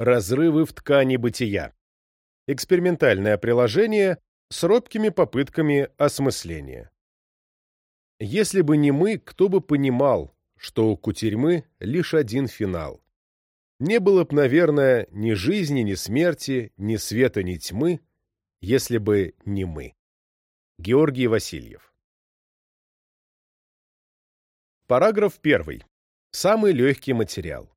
Разрывы в ткани бытия. Экспериментальное приложение с робкими попытками осмысления. Если бы не мы, кто бы понимал, что у кутерьмы лишь один финал. Не было б, наверное, ни жизни, ни смерти, ни света, ни тьмы, если бы не мы. Георгий Васильев Параграф 1. Самый легкий материал.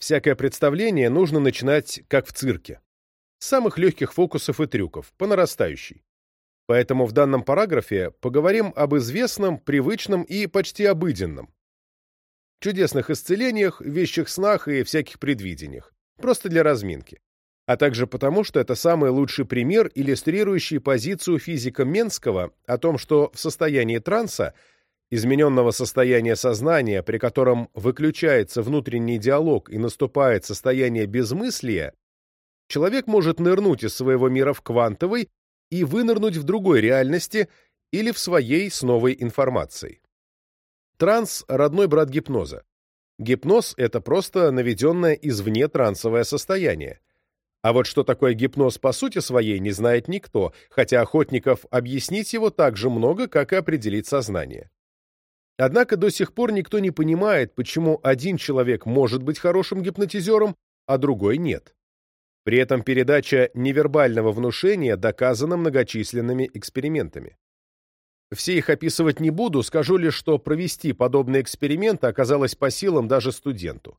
Всякое представление нужно начинать, как в цирке. С самых легких фокусов и трюков, по нарастающей. Поэтому в данном параграфе поговорим об известном, привычном и почти обыденном. Чудесных исцелениях, вещих снах и всяких предвидениях. Просто для разминки. А также потому, что это самый лучший пример, иллюстрирующий позицию физика Менского о том, что в состоянии транса измененного состояния сознания, при котором выключается внутренний диалог и наступает состояние безмыслия, человек может нырнуть из своего мира в квантовый и вынырнуть в другой реальности или в своей с новой информацией. Транс – родной брат гипноза. Гипноз – это просто наведенное извне трансовое состояние. А вот что такое гипноз по сути своей не знает никто, хотя охотников объяснить его так же много, как и определить сознание. Однако до сих пор никто не понимает, почему один человек может быть хорошим гипнотизером, а другой нет. При этом передача невербального внушения доказана многочисленными экспериментами. Все их описывать не буду, скажу лишь, что провести подобный эксперимент оказалось по силам даже студенту.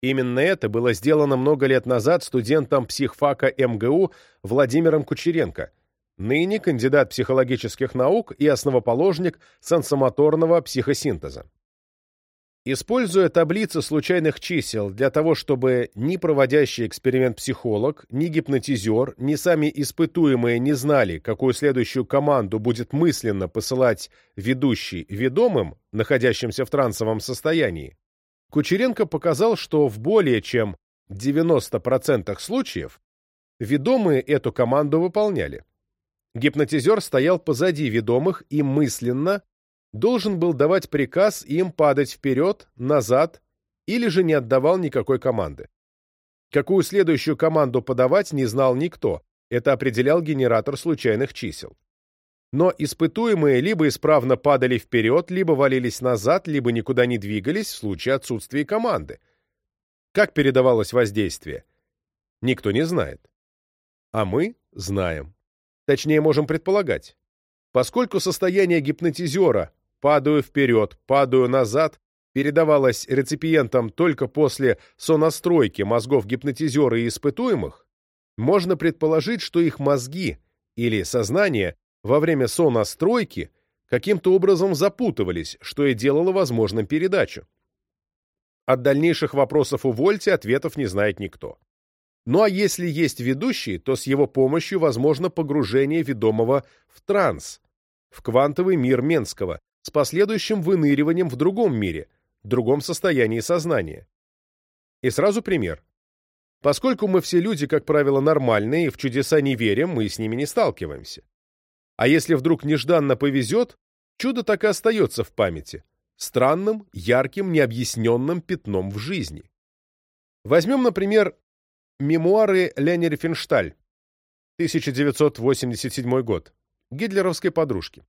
Именно это было сделано много лет назад студентом психфака МГУ Владимиром Кучеренко – ныне кандидат психологических наук и основоположник сенсомоторного психосинтеза. Используя таблицы случайных чисел для того, чтобы ни проводящий эксперимент психолог, ни гипнотизер, ни сами испытуемые не знали, какую следующую команду будет мысленно посылать ведущий ведомым, находящимся в трансовом состоянии, Кучеренко показал, что в более чем 90% случаев ведомые эту команду выполняли. Гипнотизер стоял позади ведомых и мысленно должен был давать приказ им падать вперед, назад или же не отдавал никакой команды. Какую следующую команду подавать не знал никто, это определял генератор случайных чисел. Но испытуемые либо исправно падали вперед, либо валились назад, либо никуда не двигались в случае отсутствия команды. Как передавалось воздействие? Никто не знает. А мы знаем. Точнее, можем предполагать. Поскольку состояние гипнотизера «падаю вперед, падаю назад» передавалось реципиентам только после сонастройки мозгов гипнотизера и испытуемых, можно предположить, что их мозги или сознание во время сонастройки каким-то образом запутывались, что и делало возможным передачу. От дальнейших вопросов увольте, ответов не знает никто. Ну а если есть ведущий, то с его помощью возможно погружение ведомого в транс, в квантовый мир Менского, с последующим выныриванием в другом мире, другом состоянии сознания. И сразу пример. Поскольку мы все люди, как правило, нормальные и в чудеса не верим, мы с ними не сталкиваемся. А если вдруг нежданно повезет, чудо так и остается в памяти, странным, ярким, необъясненным пятном в жизни. Возьмем, например, Мемуары Лени Рифеншталь, 1987 год, гитлеровской подружки.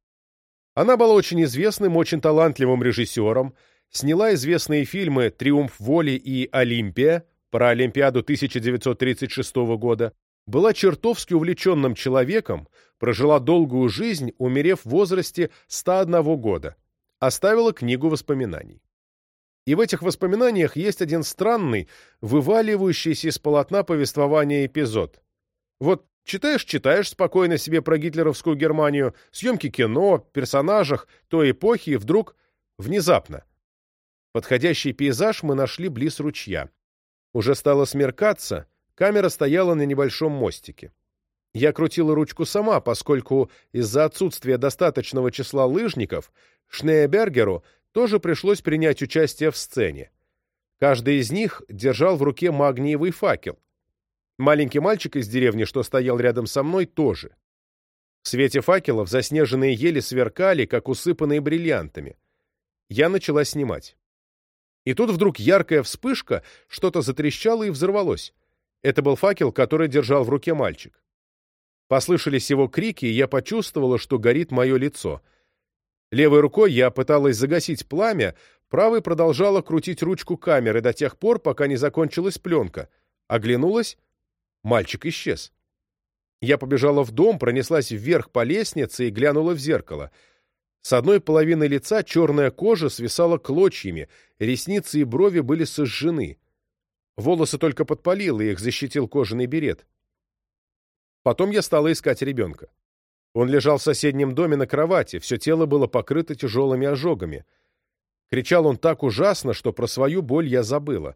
Она была очень известным, очень талантливым режиссером, сняла известные фильмы «Триумф воли» и «Олимпия» про Олимпиаду 1936 года, была чертовски увлеченным человеком, прожила долгую жизнь, умерев в возрасте 101 года, оставила книгу воспоминаний. И в этих воспоминаниях есть один странный, вываливающийся из полотна повествования эпизод. Вот читаешь-читаешь спокойно себе про гитлеровскую Германию, съемки кино, персонажах той эпохи, и вдруг внезапно. Подходящий пейзаж мы нашли близ ручья. Уже стало смеркаться, камера стояла на небольшом мостике. Я крутила ручку сама, поскольку из-за отсутствия достаточного числа лыжников Шнеебергеру тоже пришлось принять участие в сцене. Каждый из них держал в руке магниевый факел. Маленький мальчик из деревни, что стоял рядом со мной, тоже. В свете факелов заснеженные ели сверкали, как усыпанные бриллиантами. Я начала снимать. И тут вдруг яркая вспышка, что-то затрещало и взорвалось. Это был факел, который держал в руке мальчик. Послышались его крики, и я почувствовала, что горит мое лицо. Левой рукой я пыталась загасить пламя, правой продолжала крутить ручку камеры до тех пор, пока не закончилась пленка. Оглянулась — мальчик исчез. Я побежала в дом, пронеслась вверх по лестнице и глянула в зеркало — с одной половины лица черная кожа свисала клочьями, ресницы и брови были сожжены. Волосы только подпалило, и их защитил кожаный берет. Потом я стала искать ребенка. Он лежал в соседнем доме на кровати, все тело было покрыто тяжелыми ожогами. Кричал он так ужасно, что про свою боль я забыла.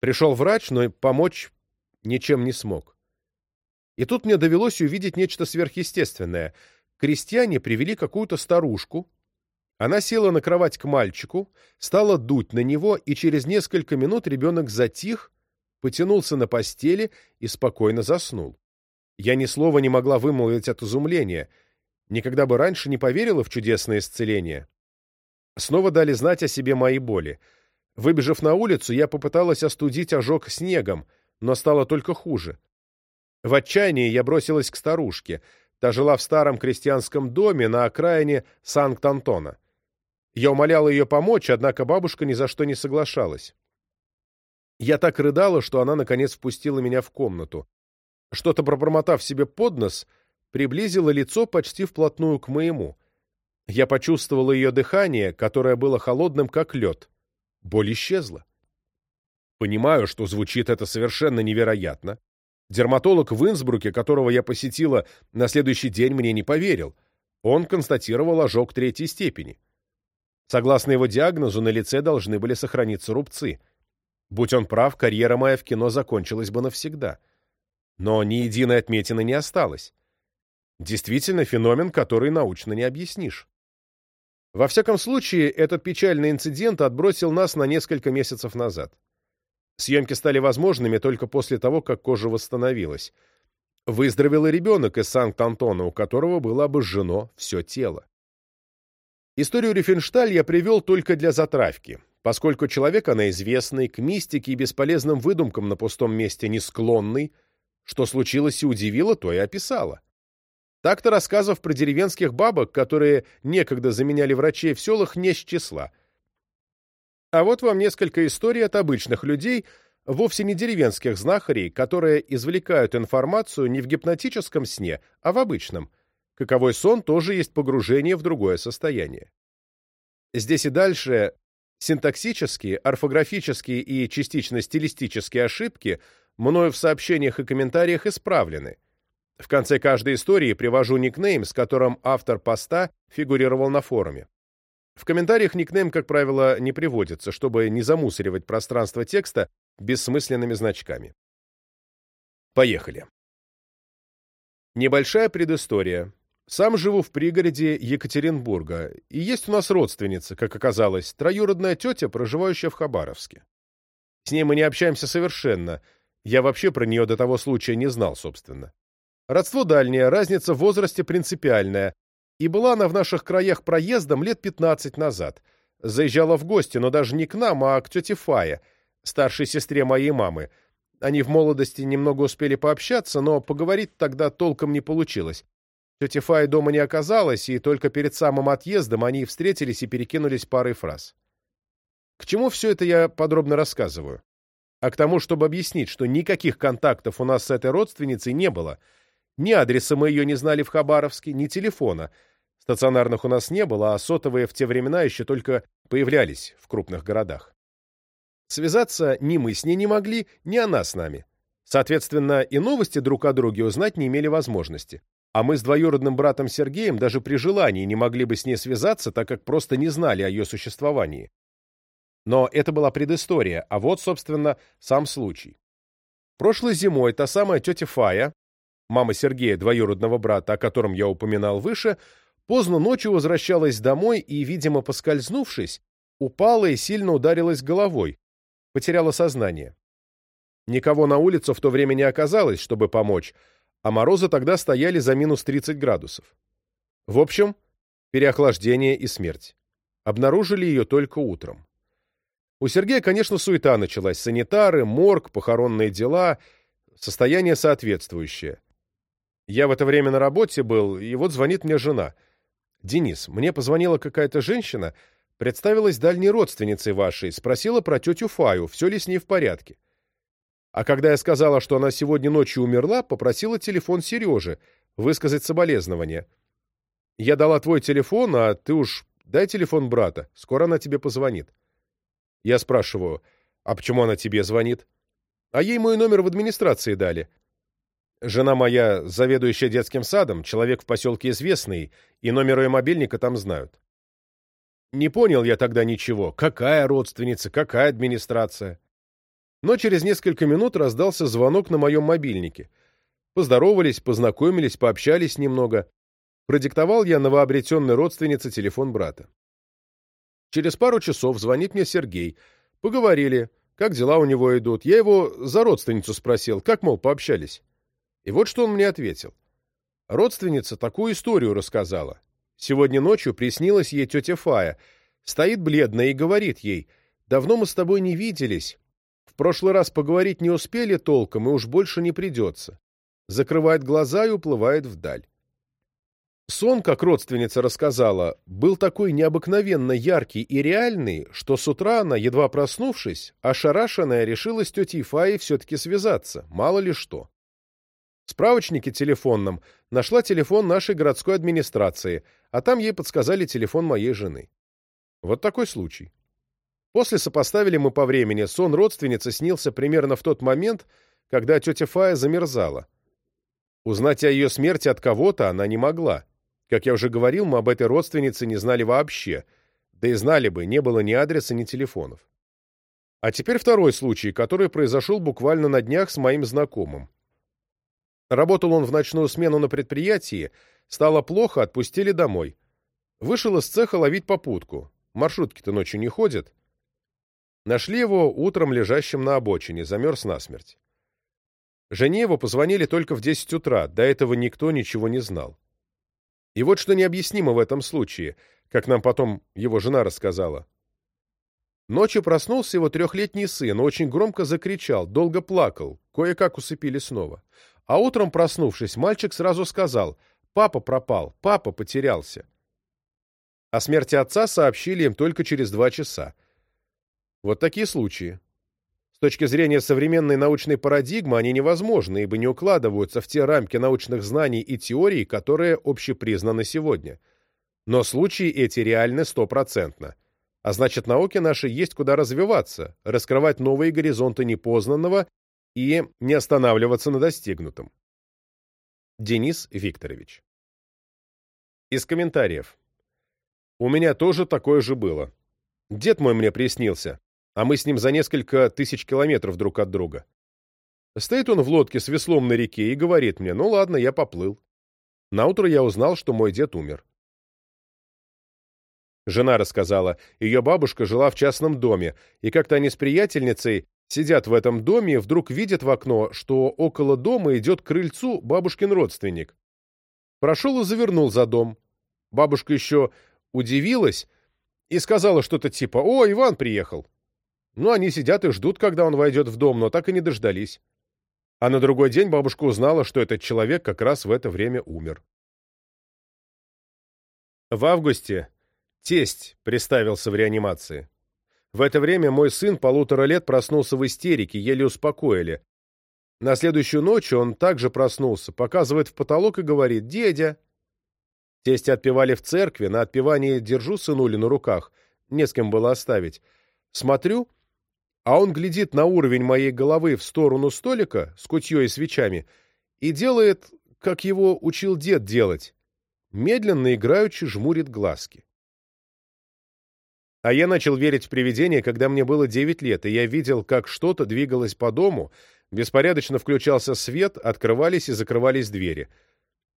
Пришел врач, но помочь ничем не смог. И тут мне довелось увидеть нечто сверхъестественное — крестьяне привели какую-то старушку. Она села на кровать к мальчику, стала дуть на него, и через несколько минут ребенок затих, потянулся на постели и спокойно заснул. Я ни слова не могла вымолвить от изумления. Никогда бы раньше не поверила в чудесное исцеление. Снова дали знать о себе мои боли. Выбежав на улицу, я попыталась остудить ожог снегом, но стало только хуже. В отчаянии я бросилась к старушке — Та жила в старом крестьянском доме на окраине Санкт-Антона. Я умолял ее помочь, однако бабушка ни за что не соглашалась. Я так рыдала, что она, наконец, впустила меня в комнату. Что-то пробормотав себе под нос, приблизила лицо почти вплотную к моему. Я почувствовала ее дыхание, которое было холодным, как лед. Боль исчезла. Понимаю, что звучит это совершенно невероятно, Дерматолог в Инсбруке, которого я посетила на следующий день, мне не поверил. Он констатировал ожог третьей степени. Согласно его диагнозу, на лице должны были сохраниться рубцы. Будь он прав, карьера моя в кино закончилась бы навсегда. Но ни единой отметины не осталось. Действительно, феномен, который научно не объяснишь. Во всяком случае, этот печальный инцидент отбросил нас на несколько месяцев назад. Съемки стали возможными только после того, как кожа восстановилась. Выздоровел и ребенок из Санкт-Антона, у которого было обожжено все тело. Историю Рифеншталь я привел только для затравки, поскольку человек она известный, к мистике и бесполезным выдумкам на пустом месте не склонный, что случилось и удивило, то и описала. Так-то рассказов про деревенских бабок, которые некогда заменяли врачей в селах, не с числа — а вот вам несколько историй от обычных людей, вовсе не деревенских знахарей, которые извлекают информацию не в гипнотическом сне, а в обычном. Каковой сон тоже есть погружение в другое состояние. Здесь и дальше синтаксические, орфографические и частично стилистические ошибки мною в сообщениях и комментариях исправлены. В конце каждой истории привожу никнейм, с которым автор поста фигурировал на форуме. В комментариях никнейм, как правило, не приводится, чтобы не замусоривать пространство текста бессмысленными значками. Поехали. Небольшая предыстория. Сам живу в пригороде Екатеринбурга, и есть у нас родственница, как оказалось, троюродная тетя, проживающая в Хабаровске. С ней мы не общаемся совершенно, я вообще про нее до того случая не знал, собственно. Родство дальнее, разница в возрасте принципиальная, и была она в наших краях проездом лет 15 назад. Заезжала в гости, но даже не к нам, а к тете Фае, старшей сестре моей мамы. Они в молодости немного успели пообщаться, но поговорить тогда толком не получилось. Тетя Фая дома не оказалась, и только перед самым отъездом они встретились и перекинулись парой фраз. К чему все это я подробно рассказываю? А к тому, чтобы объяснить, что никаких контактов у нас с этой родственницей не было. Ни адреса мы ее не знали в Хабаровске, ни телефона — Стационарных у нас не было, а сотовые в те времена еще только появлялись в крупных городах. Связаться ни мы с ней не могли, ни она с нами. Соответственно, и новости друг о друге узнать не имели возможности. А мы с двоюродным братом Сергеем даже при желании не могли бы с ней связаться, так как просто не знали о ее существовании. Но это была предыстория, а вот, собственно, сам случай. Прошлой зимой та самая тетя Фая, мама Сергея, двоюродного брата, о котором я упоминал выше, Поздно ночью возвращалась домой и, видимо, поскользнувшись, упала и сильно ударилась головой, потеряла сознание. Никого на улицу в то время не оказалось, чтобы помочь, а морозы тогда стояли за минус 30 градусов. В общем, переохлаждение и смерть. Обнаружили ее только утром. У Сергея, конечно, суета началась. Санитары, морг, похоронные дела, состояние соответствующее. Я в это время на работе был, и вот звонит мне жена. «Денис, мне позвонила какая-то женщина, представилась дальней родственницей вашей, спросила про тетю Фаю, все ли с ней в порядке. А когда я сказала, что она сегодня ночью умерла, попросила телефон Сережи, высказать соболезнования. Я дала твой телефон, а ты уж дай телефон брата, скоро она тебе позвонит. Я спрашиваю, а почему она тебе звонит? А ей мой номер в администрации дали. Жена моя, заведующая детским садом, человек в поселке известный, и номер ее мобильника там знают. Не понял я тогда ничего, какая родственница, какая администрация. Но через несколько минут раздался звонок на моем мобильнике. Поздоровались, познакомились, пообщались немного. Продиктовал я новообретенной родственнице телефон брата. Через пару часов звонит мне Сергей. Поговорили, как дела у него идут. Я его за родственницу спросил, как, мол, пообщались. И вот что он мне ответил. Родственница такую историю рассказала. Сегодня ночью приснилась ей тетя Фая. Стоит бледная и говорит ей, «Давно мы с тобой не виделись. В прошлый раз поговорить не успели толком, и уж больше не придется». Закрывает глаза и уплывает вдаль. Сон, как родственница рассказала, был такой необыкновенно яркий и реальный, что с утра она, едва проснувшись, ошарашенная решила с тетей Фаей все-таки связаться, мало ли что. В справочнике телефонном нашла телефон нашей городской администрации, а там ей подсказали телефон моей жены. Вот такой случай. После сопоставили мы по времени, сон родственницы снился примерно в тот момент, когда тетя Фая замерзала. Узнать о ее смерти от кого-то она не могла. Как я уже говорил, мы об этой родственнице не знали вообще, да и знали бы, не было ни адреса, ни телефонов. А теперь второй случай, который произошел буквально на днях с моим знакомым. Работал он в ночную смену на предприятии, стало плохо, отпустили домой. Вышел из цеха ловить попутку. Маршрутки-то ночью не ходят. Нашли его утром лежащим на обочине, замерз насмерть. Жене его позвонили только в 10 утра, до этого никто ничего не знал. И вот что необъяснимо в этом случае, как нам потом его жена рассказала. Ночью проснулся его трехлетний сын, очень громко закричал, долго плакал, кое-как усыпили снова. А утром, проснувшись, мальчик сразу сказал «Папа пропал, папа потерялся». О смерти отца сообщили им только через два часа. Вот такие случаи. С точки зрения современной научной парадигмы они невозможны, ибо не укладываются в те рамки научных знаний и теорий, которые общепризнаны сегодня. Но случаи эти реальны стопроцентно. А значит, науке нашей есть куда развиваться, раскрывать новые горизонты непознанного и не останавливаться на достигнутом. Денис Викторович. Из комментариев. У меня тоже такое же было. Дед мой мне приснился а мы с ним за несколько тысяч километров друг от друга. Стоит он в лодке с веслом на реке и говорит мне, ну ладно, я поплыл. Наутро я узнал, что мой дед умер. Жена рассказала, ее бабушка жила в частном доме, и как-то они с приятельницей сидят в этом доме и вдруг видят в окно, что около дома идет к крыльцу бабушкин родственник. Прошел и завернул за дом. Бабушка еще удивилась и сказала что-то типа «О, Иван приехал». Ну, они сидят и ждут, когда он войдет в дом, но так и не дождались. А на другой день бабушка узнала, что этот человек как раз в это время умер. В августе тесть приставился в реанимации. В это время мой сын полутора лет проснулся в истерике, еле успокоили. На следующую ночь он также проснулся, показывает в потолок и говорит «Дедя». Тести отпевали в церкви, на отпевании держу сынули на руках, не с кем было оставить. Смотрю, а он глядит на уровень моей головы в сторону столика с кутьей и свечами и делает, как его учил дед делать, медленно играючи жмурит глазки. А я начал верить в привидения, когда мне было 9 лет, и я видел, как что-то двигалось по дому, беспорядочно включался свет, открывались и закрывались двери.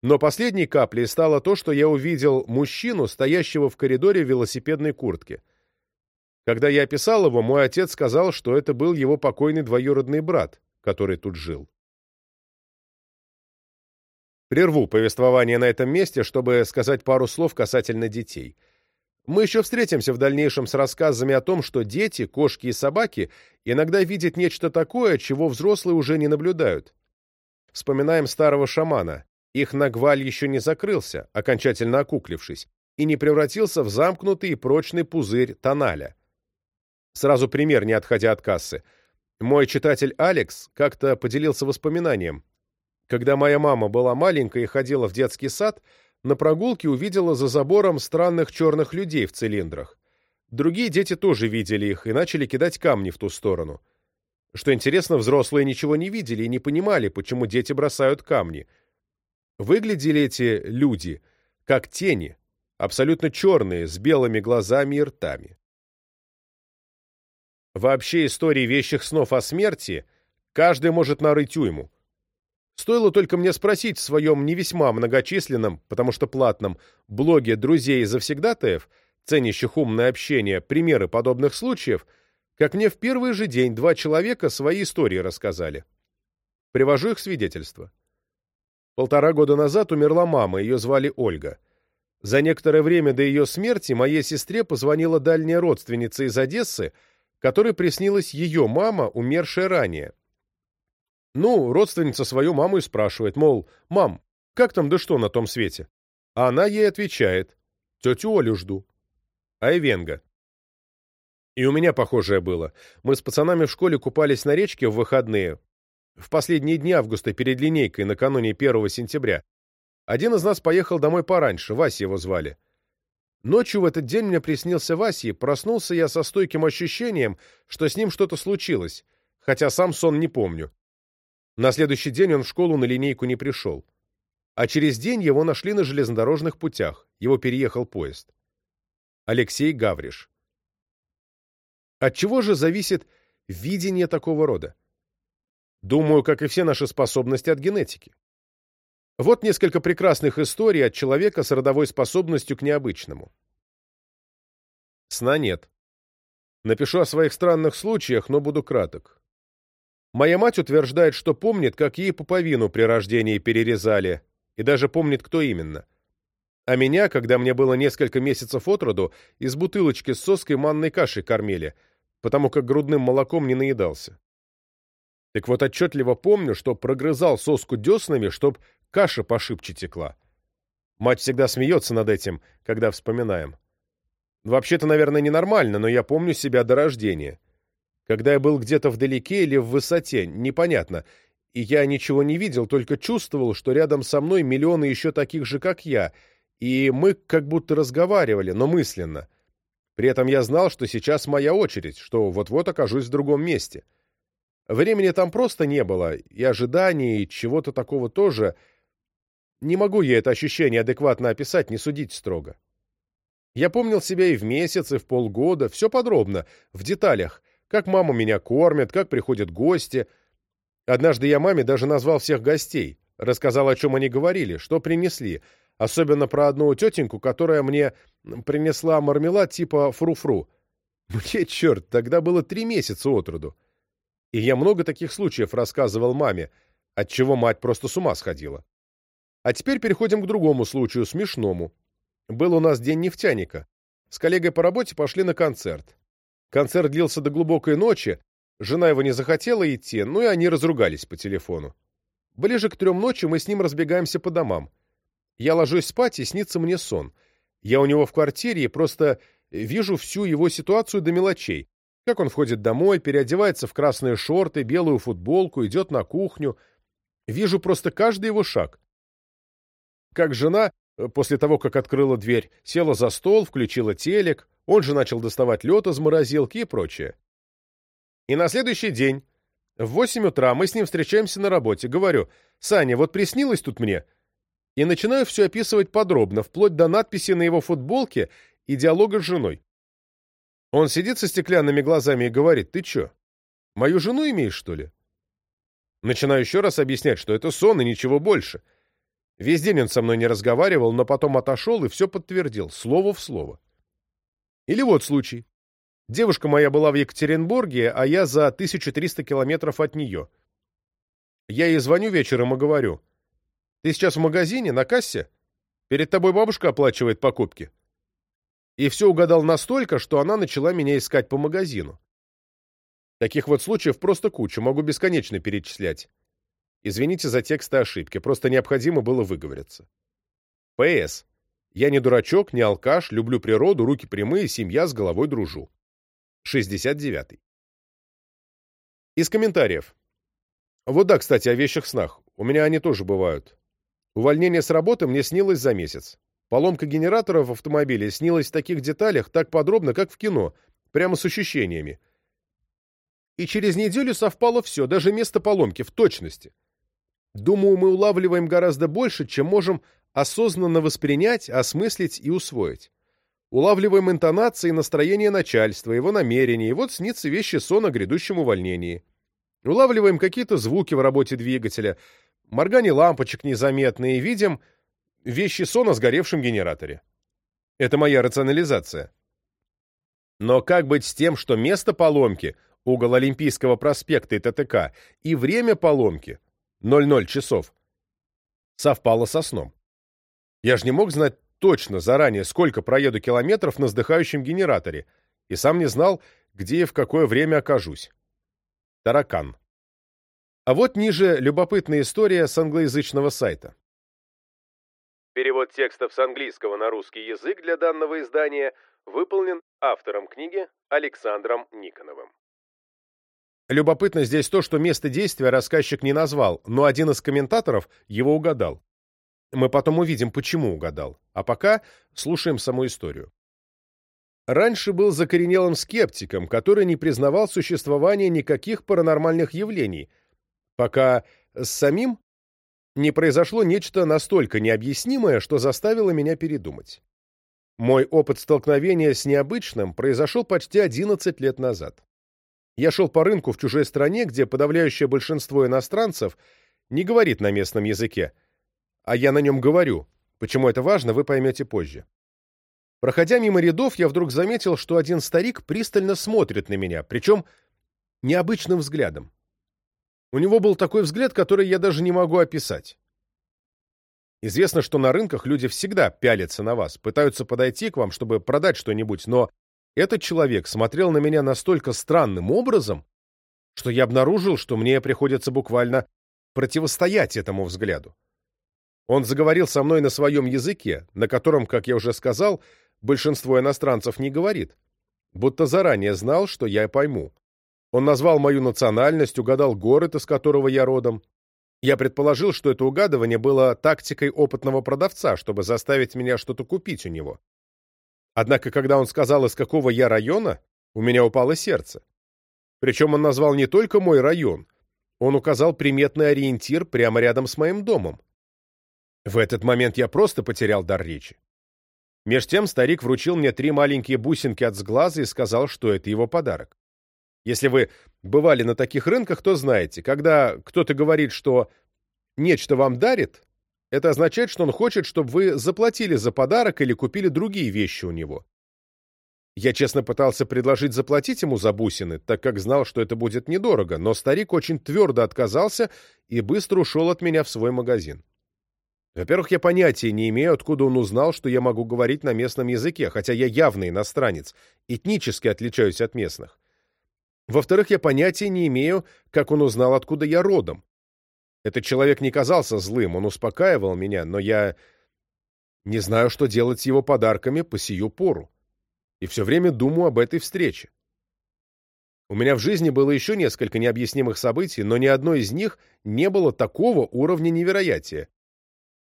Но последней каплей стало то, что я увидел мужчину, стоящего в коридоре в велосипедной куртке. Когда я описал его, мой отец сказал, что это был его покойный двоюродный брат, который тут жил. Прерву повествование на этом месте, чтобы сказать пару слов касательно детей. Мы еще встретимся в дальнейшем с рассказами о том, что дети, кошки и собаки иногда видят нечто такое, чего взрослые уже не наблюдают. Вспоминаем старого шамана. Их нагваль еще не закрылся, окончательно окуклившись, и не превратился в замкнутый и прочный пузырь тоналя. Сразу пример, не отходя от кассы. Мой читатель Алекс как-то поделился воспоминанием. Когда моя мама была маленькая и ходила в детский сад, на прогулке увидела за забором странных черных людей в цилиндрах. Другие дети тоже видели их и начали кидать камни в ту сторону. Что интересно, взрослые ничего не видели и не понимали, почему дети бросают камни. Выглядели эти люди как тени, абсолютно черные, с белыми глазами и ртами. Вообще истории вещих снов о смерти каждый может нарыть уйму. Стоило только мне спросить в своем не весьма многочисленном, потому что платном, блоге друзей и завсегдатаев, ценящих умное общение, примеры подобных случаев, как мне в первый же день два человека свои истории рассказали. Привожу их свидетельства. Полтора года назад умерла мама, ее звали Ольга. За некоторое время до ее смерти моей сестре позвонила дальняя родственница из Одессы, которой приснилась ее мама, умершая ранее. Ну, родственница свою маму и спрашивает, мол, «Мам, как там да что на том свете?» А она ей отвечает, «Тетю Олю жду». Айвенга. И у меня похожее было. Мы с пацанами в школе купались на речке в выходные, в последние дни августа перед линейкой, накануне 1 сентября. Один из нас поехал домой пораньше, Вася его звали. Ночью в этот день мне приснился Вася, и проснулся я со стойким ощущением, что с ним что-то случилось, хотя сам сон не помню. На следующий день он в школу на линейку не пришел. А через день его нашли на железнодорожных путях, его переехал поезд. Алексей Гавриш. От чего же зависит видение такого рода? Думаю, как и все наши способности от генетики. Вот несколько прекрасных историй от человека с родовой способностью к необычному. Сна нет. Напишу о своих странных случаях, но буду краток. Моя мать утверждает, что помнит, как ей пуповину при рождении перерезали, и даже помнит, кто именно. А меня, когда мне было несколько месяцев от роду, из бутылочки с соской манной кашей кормили, потому как грудным молоком не наедался. Так вот отчетливо помню, что прогрызал соску деснами, чтоб каша пошибче текла. Мать всегда смеется над этим, когда вспоминаем. Вообще-то, наверное, ненормально, но я помню себя до рождения. Когда я был где-то вдалеке или в высоте, непонятно, и я ничего не видел, только чувствовал, что рядом со мной миллионы еще таких же, как я, и мы как будто разговаривали, но мысленно. При этом я знал, что сейчас моя очередь, что вот-вот окажусь в другом месте. Времени там просто не было, и ожиданий, и чего-то такого тоже. Не могу я это ощущение адекватно описать, не судить строго. Я помнил себя и в месяц, и в полгода, все подробно, в деталях, как мама меня кормит, как приходят гости. Однажды я маме даже назвал всех гостей, рассказал, о чем они говорили, что принесли, особенно про одну тетеньку, которая мне принесла мармелад типа фру-фру. Мне, черт, тогда было три месяца от роду. И я много таких случаев рассказывал маме, отчего мать просто с ума сходила. А теперь переходим к другому случаю, смешному. Был у нас день нефтяника. С коллегой по работе пошли на концерт. Концерт длился до глубокой ночи, жена его не захотела идти, ну и они разругались по телефону. Ближе к трем ночи мы с ним разбегаемся по домам. Я ложусь спать, и снится мне сон. Я у него в квартире и просто вижу всю его ситуацию до мелочей. Как он входит домой, переодевается в красные шорты, белую футболку, идет на кухню. Вижу просто каждый его шаг. Как жена, э, после того, как открыла дверь, села за стол, включила телек, он же начал доставать лед из морозилки и прочее. И на следующий день, в восемь утра, мы с ним встречаемся на работе. Говорю, «Саня, вот приснилось тут мне». И начинаю все описывать подробно, вплоть до надписи на его футболке и диалога с женой. Он сидит со стеклянными глазами и говорит, «Ты чё, мою жену имеешь, что ли?» Начинаю еще раз объяснять, что это сон и ничего больше. Весь день он со мной не разговаривал, но потом отошел и все подтвердил, слово в слово. Или вот случай. Девушка моя была в Екатеринбурге, а я за 1300 километров от нее. Я ей звоню вечером и говорю. Ты сейчас в магазине, на кассе? Перед тобой бабушка оплачивает покупки. И все угадал настолько, что она начала меня искать по магазину. Таких вот случаев просто куча, могу бесконечно перечислять. Извините за тексты ошибки, просто необходимо было выговориться. П.С. Я не дурачок, не алкаш, люблю природу, руки прямые, семья, с головой дружу. 69. -й. Из комментариев. Вот да, кстати, о вещах снах. У меня они тоже бывают. Увольнение с работы мне снилось за месяц. Поломка генератора в автомобиле снилась в таких деталях, так подробно, как в кино, прямо с ощущениями. И через неделю совпало все, даже место поломки, в точности. Думаю, мы улавливаем гораздо больше, чем можем осознанно воспринять, осмыслить и усвоить. Улавливаем интонации и настроение начальства, его намерения, и вот снится вещи сон о грядущем увольнении. Улавливаем какие-то звуки в работе двигателя, моргание лампочек незаметные, и видим вещи сон о сгоревшем генераторе. Это моя рационализация. Но как быть с тем, что место поломки — угол Олимпийского проспекта и ТТК, и время поломки — 00 часов — совпало со сном? Я же не мог знать точно заранее, сколько проеду километров на вздыхающем генераторе, и сам не знал, где и в какое время окажусь. Таракан. А вот ниже любопытная история с англоязычного сайта. Перевод текстов с английского на русский язык для данного издания выполнен автором книги Александром Никоновым. Любопытно здесь то, что место действия рассказчик не назвал, но один из комментаторов его угадал. Мы потом увидим, почему угадал. А пока слушаем саму историю. Раньше был закоренелым скептиком, который не признавал существования никаких паранормальных явлений, пока с самим не произошло нечто настолько необъяснимое, что заставило меня передумать. Мой опыт столкновения с необычным произошел почти 11 лет назад. Я шел по рынку в чужой стране, где подавляющее большинство иностранцев не говорит на местном языке, а я на нем говорю. Почему это важно, вы поймете позже. Проходя мимо рядов, я вдруг заметил, что один старик пристально смотрит на меня, причем необычным взглядом. У него был такой взгляд, который я даже не могу описать. Известно, что на рынках люди всегда пялятся на вас, пытаются подойти к вам, чтобы продать что-нибудь, но этот человек смотрел на меня настолько странным образом, что я обнаружил, что мне приходится буквально противостоять этому взгляду. Он заговорил со мной на своем языке, на котором, как я уже сказал, большинство иностранцев не говорит, будто заранее знал, что я пойму. Он назвал мою национальность, угадал город, из которого я родом. Я предположил, что это угадывание было тактикой опытного продавца, чтобы заставить меня что-то купить у него. Однако, когда он сказал, из какого я района, у меня упало сердце. Причем он назвал не только мой район, он указал приметный ориентир прямо рядом с моим домом. В этот момент я просто потерял дар речи. Меж тем старик вручил мне три маленькие бусинки от сглаза и сказал, что это его подарок. Если вы бывали на таких рынках, то знаете, когда кто-то говорит, что нечто вам дарит, это означает, что он хочет, чтобы вы заплатили за подарок или купили другие вещи у него. Я честно пытался предложить заплатить ему за бусины, так как знал, что это будет недорого, но старик очень твердо отказался и быстро ушел от меня в свой магазин. Во-первых, я понятия не имею, откуда он узнал, что я могу говорить на местном языке, хотя я явный иностранец, этнически отличаюсь от местных. Во-вторых, я понятия не имею, как он узнал, откуда я родом. Этот человек не казался злым, он успокаивал меня, но я не знаю, что делать с его подарками по сию пору. И все время думаю об этой встрече. У меня в жизни было еще несколько необъяснимых событий, но ни одно из них не было такого уровня невероятия.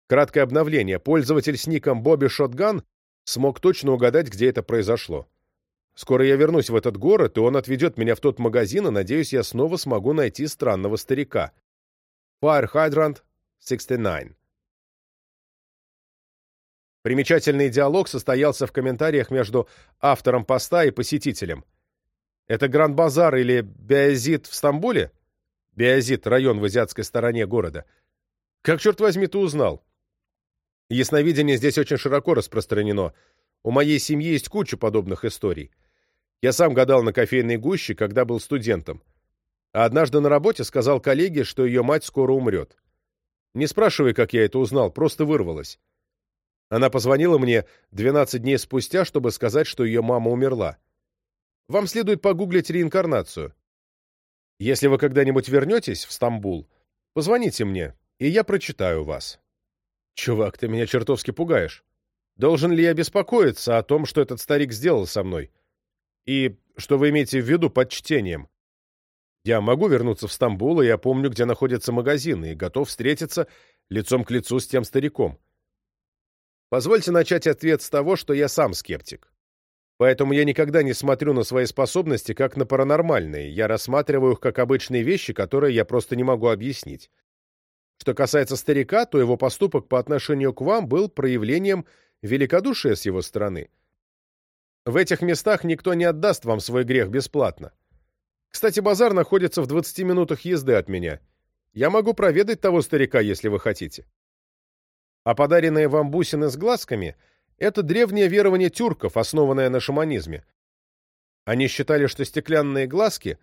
Краткое обновление. Пользователь с ником Bobby Shotgun смог точно угадать, где это произошло. Скоро я вернусь в этот город, и он отведет меня в тот магазин, и, надеюсь, я снова смогу найти странного старика. Fire Hydrant 69 Примечательный диалог состоялся в комментариях между автором поста и посетителем. Это Гранд-Базар или Биозит в Стамбуле? Биозит — район в азиатской стороне города. Как, черт возьми, ты узнал? Ясновидение здесь очень широко распространено. У моей семьи есть куча подобных историй. Я сам гадал на кофейной гуще, когда был студентом. А однажды на работе сказал коллеге, что ее мать скоро умрет. Не спрашивай, как я это узнал, просто вырвалось. Она позвонила мне 12 дней спустя, чтобы сказать, что ее мама умерла. Вам следует погуглить реинкарнацию. Если вы когда-нибудь вернетесь в Стамбул, позвоните мне, и я прочитаю вас. Чувак, ты меня чертовски пугаешь. Должен ли я беспокоиться о том, что этот старик сделал со мной? И что вы имеете в виду под чтением? Я могу вернуться в Стамбул, и я помню, где находятся магазины, и готов встретиться лицом к лицу с тем стариком. Позвольте начать ответ с того, что я сам скептик. Поэтому я никогда не смотрю на свои способности как на паранормальные, я рассматриваю их как обычные вещи, которые я просто не могу объяснить. Что касается старика, то его поступок по отношению к вам был проявлением великодушия с его стороны. В этих местах никто не отдаст вам свой грех бесплатно. Кстати, базар находится в 20 минутах езды от меня. Я могу проведать того старика, если вы хотите. А подаренные вам бусины с глазками — это древнее верование тюрков, основанное на шаманизме. Они считали, что стеклянные глазки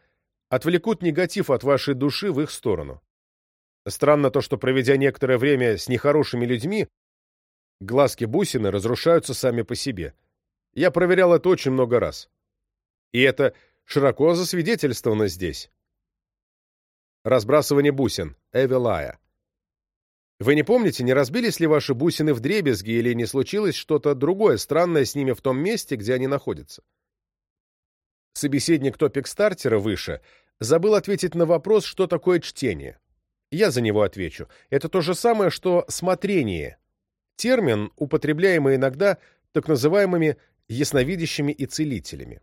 отвлекут негатив от вашей души в их сторону. Странно то, что, проведя некоторое время с нехорошими людьми, глазки-бусины разрушаются сами по себе. Я проверял это очень много раз. И это широко засвидетельствовано здесь. Разбрасывание бусин. Эвелая. Вы не помните, не разбились ли ваши бусины в дребезги или не случилось что-то другое странное с ними в том месте, где они находятся? Собеседник топик стартера выше забыл ответить на вопрос, что такое чтение. Я за него отвечу. Это то же самое, что смотрение. Термин, употребляемый иногда так называемыми ясновидящими и целителями.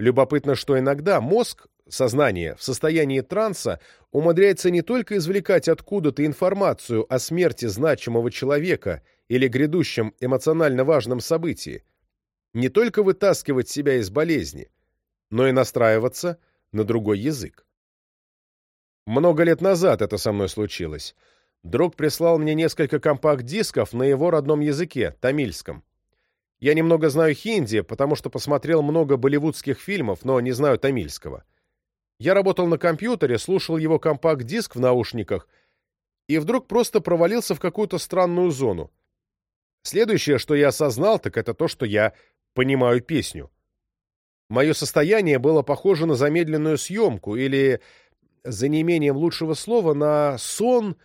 Любопытно, что иногда мозг, сознание в состоянии транса умудряется не только извлекать откуда-то информацию о смерти значимого человека или грядущем эмоционально важном событии, не только вытаскивать себя из болезни, но и настраиваться на другой язык. Много лет назад это со мной случилось. Друг прислал мне несколько компакт-дисков на его родном языке, тамильском. Я немного знаю хинди, потому что посмотрел много болливудских фильмов, но не знаю тамильского. Я работал на компьютере, слушал его компакт-диск в наушниках и вдруг просто провалился в какую-то странную зону. Следующее, что я осознал, так это то, что я понимаю песню. Мое состояние было похоже на замедленную съемку или, за неимением лучшего слова, на сон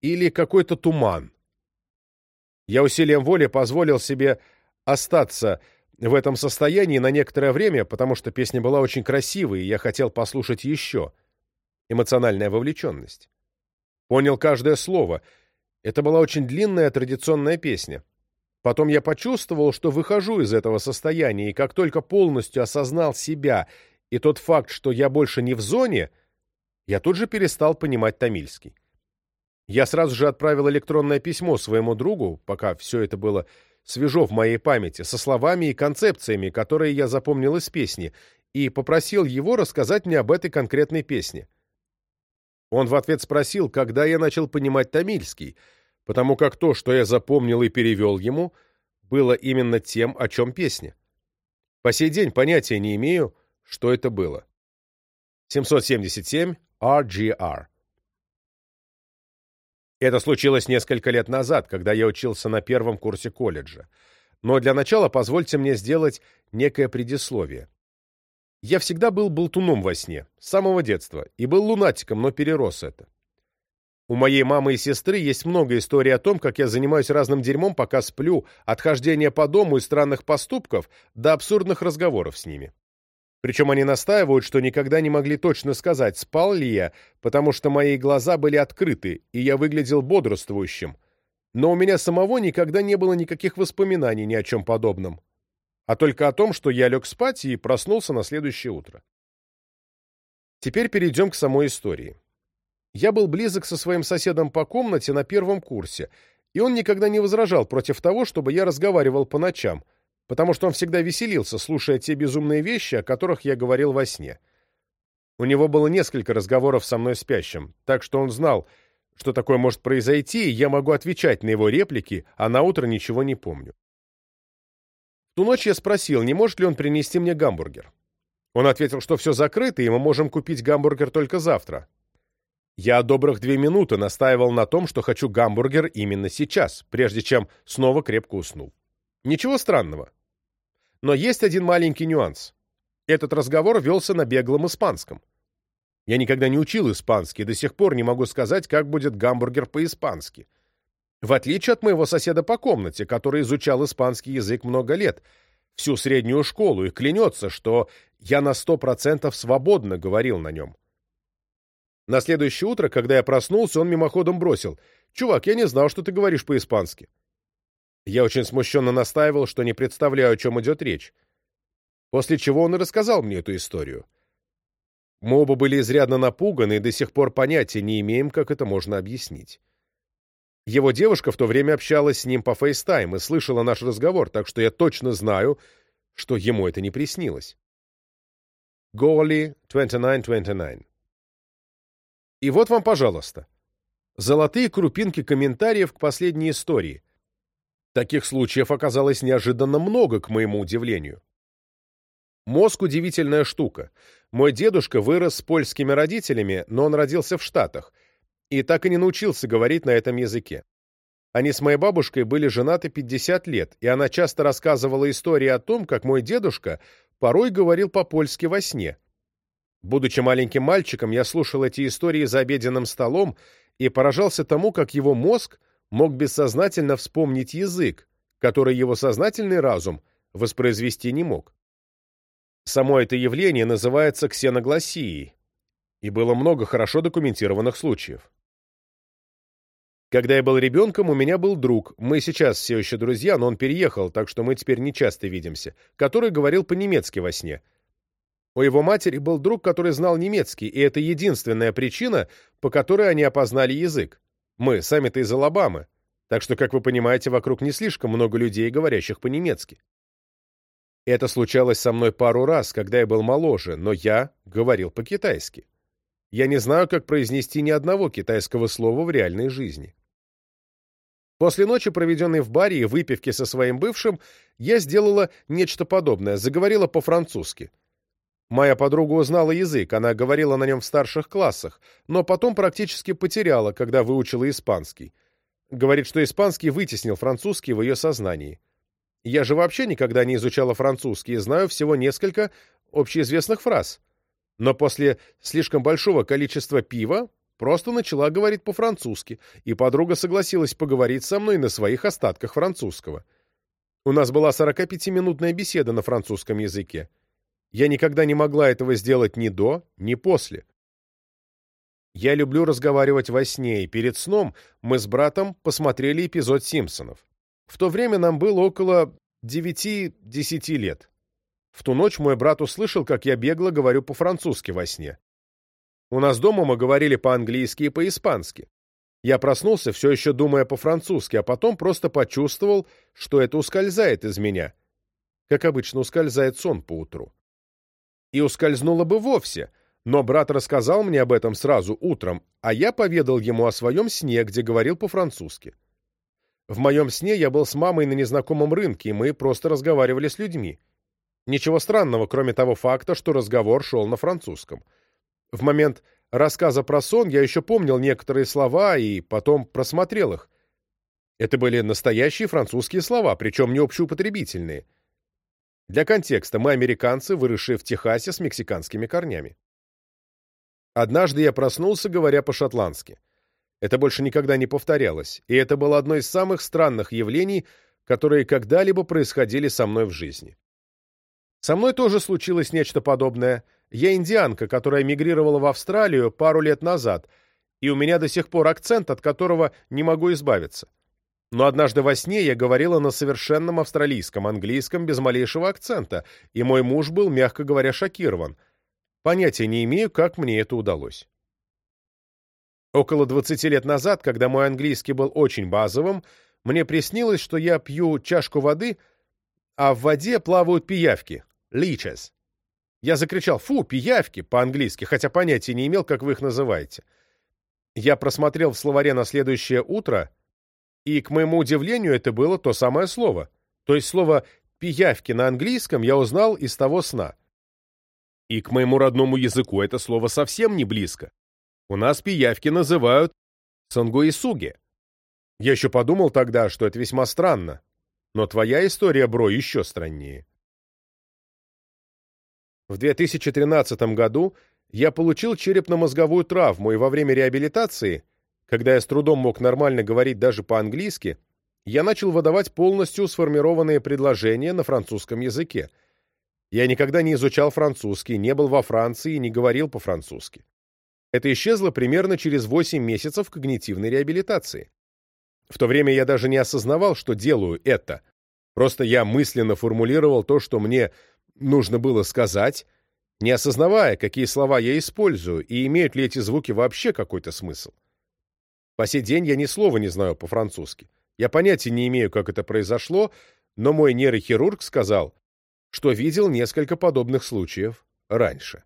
или какой-то туман. Я усилием воли позволил себе остаться в этом состоянии на некоторое время, потому что песня была очень красивой, и я хотел послушать еще. Эмоциональная вовлеченность. Понял каждое слово. Это была очень длинная традиционная песня. Потом я почувствовал, что выхожу из этого состояния, и как только полностью осознал себя и тот факт, что я больше не в зоне, я тут же перестал понимать тамильский. Я сразу же отправил электронное письмо своему другу, пока все это было свежо в моей памяти, со словами и концепциями, которые я запомнил из песни, и попросил его рассказать мне об этой конкретной песне. Он в ответ спросил, когда я начал понимать тамильский, потому как то, что я запомнил и перевел ему, было именно тем, о чем песня. По сей день понятия не имею, что это было. 777 RGR это случилось несколько лет назад, когда я учился на первом курсе колледжа. Но для начала позвольте мне сделать некое предисловие. Я всегда был болтуном во сне, с самого детства, и был лунатиком, но перерос это. У моей мамы и сестры есть много историй о том, как я занимаюсь разным дерьмом, пока сплю, от хождения по дому и странных поступков до абсурдных разговоров с ними. Причем они настаивают, что никогда не могли точно сказать, спал ли я, потому что мои глаза были открыты, и я выглядел бодрствующим. Но у меня самого никогда не было никаких воспоминаний ни о чем подобном. А только о том, что я лег спать и проснулся на следующее утро. Теперь перейдем к самой истории. Я был близок со своим соседом по комнате на первом курсе, и он никогда не возражал против того, чтобы я разговаривал по ночам — потому что он всегда веселился, слушая те безумные вещи, о которых я говорил во сне. У него было несколько разговоров со мной спящим, так что он знал, что такое может произойти, и я могу отвечать на его реплики, а на утро ничего не помню. Ту ночь я спросил, не может ли он принести мне гамбургер. Он ответил, что все закрыто, и мы можем купить гамбургер только завтра. Я добрых две минуты настаивал на том, что хочу гамбургер именно сейчас, прежде чем снова крепко уснул. Ничего странного. Но есть один маленький нюанс. Этот разговор велся на беглом испанском. Я никогда не учил испанский, до сих пор не могу сказать, как будет гамбургер по-испански. В отличие от моего соседа по комнате, который изучал испанский язык много лет, всю среднюю школу, и клянется, что я на сто процентов свободно говорил на нем. На следующее утро, когда я проснулся, он мимоходом бросил. «Чувак, я не знал, что ты говоришь по-испански». Я очень смущенно настаивал, что не представляю, о чем идет речь. После чего он и рассказал мне эту историю. Мы оба были изрядно напуганы и до сих пор понятия не имеем, как это можно объяснить. Его девушка в то время общалась с ним по FaceTime и слышала наш разговор, так что я точно знаю, что ему это не приснилось. Голи 2929 И вот вам, пожалуйста, золотые крупинки комментариев к последней истории. Таких случаев оказалось неожиданно много, к моему удивлению. Мозг — удивительная штука. Мой дедушка вырос с польскими родителями, но он родился в Штатах, и так и не научился говорить на этом языке. Они с моей бабушкой были женаты 50 лет, и она часто рассказывала истории о том, как мой дедушка порой говорил по-польски во сне. Будучи маленьким мальчиком, я слушал эти истории за обеденным столом и поражался тому, как его мозг мог бессознательно вспомнить язык, который его сознательный разум воспроизвести не мог. Само это явление называется ксеногласией, и было много хорошо документированных случаев. Когда я был ребенком, у меня был друг, мы сейчас все еще друзья, но он переехал, так что мы теперь не часто видимся, который говорил по-немецки во сне. У его матери был друг, который знал немецкий, и это единственная причина, по которой они опознали язык. Мы, сами-то из Алабамы, так что, как вы понимаете, вокруг не слишком много людей, говорящих по-немецки. Это случалось со мной пару раз, когда я был моложе, но я говорил по-китайски. Я не знаю, как произнести ни одного китайского слова в реальной жизни. После ночи, проведенной в баре и выпивки со своим бывшим, я сделала нечто подобное, заговорила по-французски. Моя подруга узнала язык, она говорила на нем в старших классах, но потом практически потеряла, когда выучила испанский. Говорит, что испанский вытеснил французский в ее сознании. Я же вообще никогда не изучала французский и знаю всего несколько общеизвестных фраз. Но после слишком большого количества пива просто начала говорить по-французски, и подруга согласилась поговорить со мной на своих остатках французского. У нас была 45-минутная беседа на французском языке. Я никогда не могла этого сделать ни до, ни после. Я люблю разговаривать во сне, и перед сном мы с братом посмотрели эпизод «Симпсонов». В то время нам было около девяти-десяти лет. В ту ночь мой брат услышал, как я бегло говорю по-французски во сне. У нас дома мы говорили по-английски и по-испански. Я проснулся, все еще думая по-французски, а потом просто почувствовал, что это ускользает из меня, как обычно ускользает сон по утру. И ускользнуло бы вовсе, но брат рассказал мне об этом сразу утром, а я поведал ему о своем сне, где говорил по-французски. В моем сне я был с мамой на незнакомом рынке, и мы просто разговаривали с людьми. Ничего странного, кроме того факта, что разговор шел на французском. В момент рассказа про сон я еще помнил некоторые слова и потом просмотрел их. Это были настоящие французские слова, причем не общеупотребительные. Для контекста, мы американцы, выросшие в Техасе с мексиканскими корнями. Однажды я проснулся, говоря по-шотландски. Это больше никогда не повторялось, и это было одно из самых странных явлений, которые когда-либо происходили со мной в жизни. Со мной тоже случилось нечто подобное. Я индианка, которая мигрировала в Австралию пару лет назад, и у меня до сих пор акцент, от которого не могу избавиться. Но однажды во сне я говорила на совершенном австралийском английском без малейшего акцента, и мой муж был, мягко говоря, шокирован. Понятия не имею, как мне это удалось. Около 20 лет назад, когда мой английский был очень базовым, мне приснилось, что я пью чашку воды, а в воде плавают пиявки, leeches. Я закричал «Фу, пиявки!» по-английски, хотя понятия не имел, как вы их называете. Я просмотрел в словаре на следующее утро, и, к моему удивлению, это было то самое слово. То есть слово «пиявки» на английском я узнал из того сна. И к моему родному языку это слово совсем не близко. У нас пиявки называют сангуисуги. Я еще подумал тогда, что это весьма странно. Но твоя история, бро, еще страннее. В 2013 году я получил черепно-мозговую травму, и во время реабилитации, когда я с трудом мог нормально говорить даже по-английски, я начал выдавать полностью сформированные предложения на французском языке. Я никогда не изучал французский, не был во Франции и не говорил по-французски. Это исчезло примерно через 8 месяцев когнитивной реабилитации. В то время я даже не осознавал, что делаю это. Просто я мысленно формулировал то, что мне нужно было сказать, не осознавая, какие слова я использую и имеют ли эти звуки вообще какой-то смысл. По сей день я ни слова не знаю по-французски. Я понятия не имею, как это произошло, но мой нейрохирург сказал, что видел несколько подобных случаев раньше.